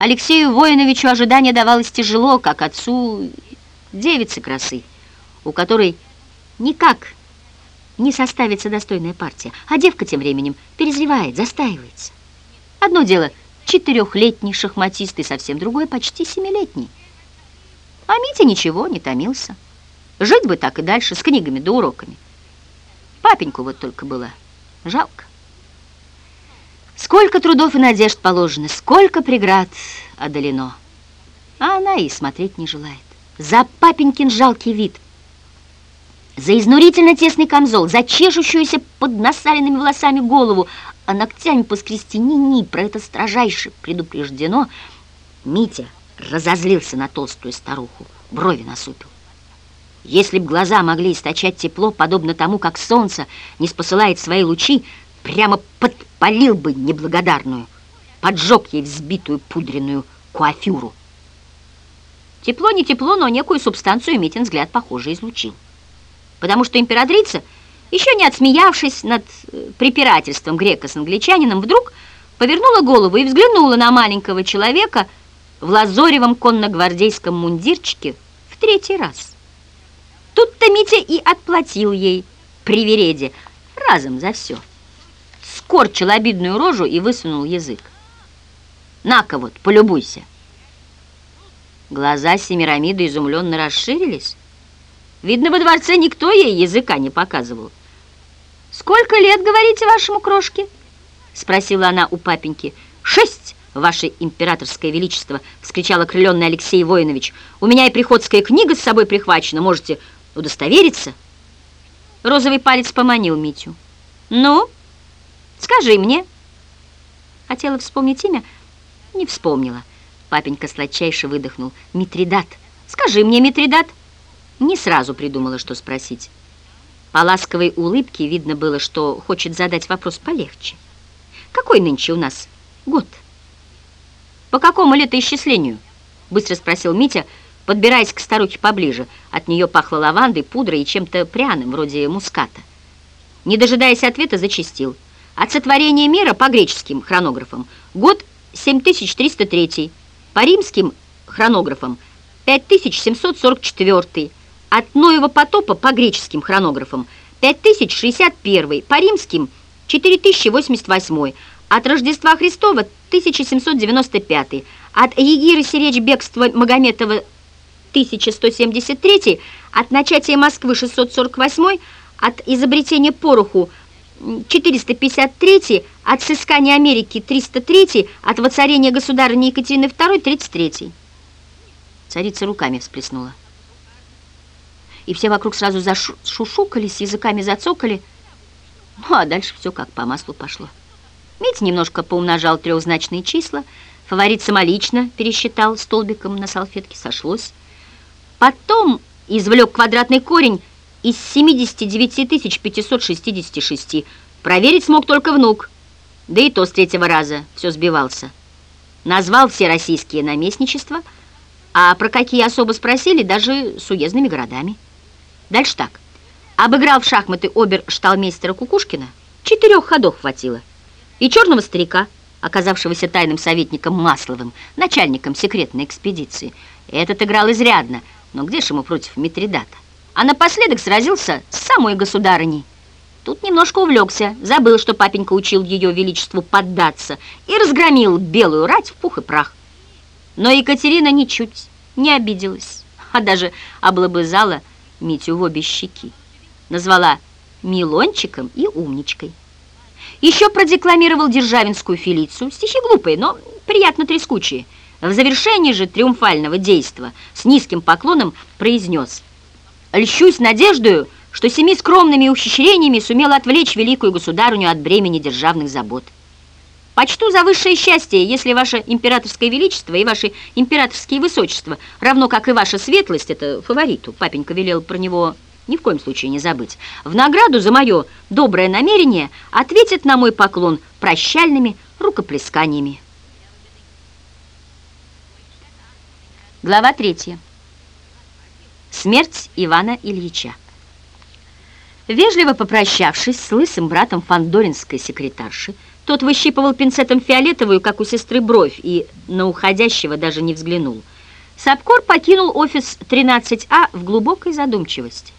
Алексею Воиновичу ожидание давалось тяжело, как отцу девицы красы, у которой никак не составится достойная партия, а девка тем временем перезревает, застаивается. Одно дело четырехлетний шахматист и совсем другое почти семилетний. А Митя ничего, не томился. Жить бы так и дальше, с книгами да уроками. Папеньку вот только было жалко. Сколько трудов и надежд положено, сколько преград одолено. А она и смотреть не желает. За папенькин жалкий вид, за изнурительно тесный камзол, за чешущуюся под насаленными волосами голову, а ногтями поскрести ни-ни, про это строжайше предупреждено, Митя разозлился на толстую старуху, брови насупил. Если б глаза могли источать тепло, подобно тому, как солнце не спосылает свои лучи, прямо подпалил бы неблагодарную, поджег ей взбитую пудренную куафюру. Тепло не тепло, но некую субстанцию Митин взгляд, похоже, излучил. Потому что императрица, еще не отсмеявшись над э, препирательством грека с англичанином, вдруг повернула голову и взглянула на маленького человека в лазоревом конногвардейском мундирчике в третий раз. Тут-то Митя и отплатил ей привереде разом за все скорчил обидную рожу и высунул язык. «На-ка вот, полюбуйся!» Глаза Семирамиды изумленно расширились. Видно, во дворце никто ей языка не показывал. «Сколько лет, говорите, вашему крошке?» Спросила она у папеньки. «Шесть, ваше императорское величество!» Вскричал окрыленный Алексей Воинович. «У меня и приходская книга с собой прихвачена, можете удостовериться?» Розовый палец поманил Митю. «Ну?» Скажи мне. Хотела вспомнить имя, не вспомнила. Папенька сладчайше выдохнул. Митридат. Скажи мне, Митридат. Не сразу придумала, что спросить. По ласковой улыбке видно было, что хочет задать вопрос полегче. Какой нынче у нас год? По какому летоисчислению? Быстро спросил Митя, подбираясь к старухе поближе. От нее пахло лавандой, пудрой и чем-то пряным, вроде муската. Не дожидаясь ответа, зачистил. От сотворения мира по греческим хронографам год 7303, по римским хронографам 5744, от Ноева потопа по греческим хронографам 5061, по римским 4088, от Рождества Христова 1795, от Егиры Серечь бегства Магометова 1173, от начатия Москвы 648, от изобретения пороху 453, от сыскания Америки 303, от воцарения государыни Екатерины II 33. Царица руками всплеснула. И все вокруг сразу зашушукались, языками зацокали. Ну, а дальше все как по маслу пошло. Митя немножко поумножал трехзначные числа, фаворит самолично пересчитал столбиком на салфетке, сошлось. Потом извлек квадратный корень из 79 566. Проверить смог только внук, да и то с третьего раза все сбивался. Назвал все российские наместничества, а про какие особо спросили, даже с уездными городами. Дальше так. Обыграл в шахматы обер-шталмейстера Кукушкина, четырех ходов хватило, и черного старика, оказавшегося тайным советником Масловым, начальником секретной экспедиции. Этот играл изрядно, но где же ему против Митридата? А напоследок сразился с самой государыней. Тут немножко увлекся, забыл, что папенька учил ее величеству поддаться и разгромил белую рать в пух и прах. Но Екатерина ничуть не обиделась, а даже облобызала Митю в обе щеки. Назвала Милончиком и умничкой. Еще продекламировал Державинскую Фелицию, стихи глупые, но приятно трескучие. В завершении же триумфального действа с низким поклоном произнес – Льщусь надеждою, что семи скромными ухищрениями сумела отвлечь великую государыню от бремени державных забот. Почту за высшее счастье, если ваше императорское величество и ваши императорские высочества, равно как и ваша светлость, это фавориту, папенька велел про него ни в коем случае не забыть, в награду за мое доброе намерение ответит на мой поклон прощальными рукоплесканиями. Глава третья. Смерть Ивана Ильича. Вежливо попрощавшись с лысым братом фандоринской секретарши, Тот выщипывал пинцетом фиолетовую, как у сестры, бровь, и на уходящего даже не взглянул. Сапкор покинул офис 13А в глубокой задумчивости.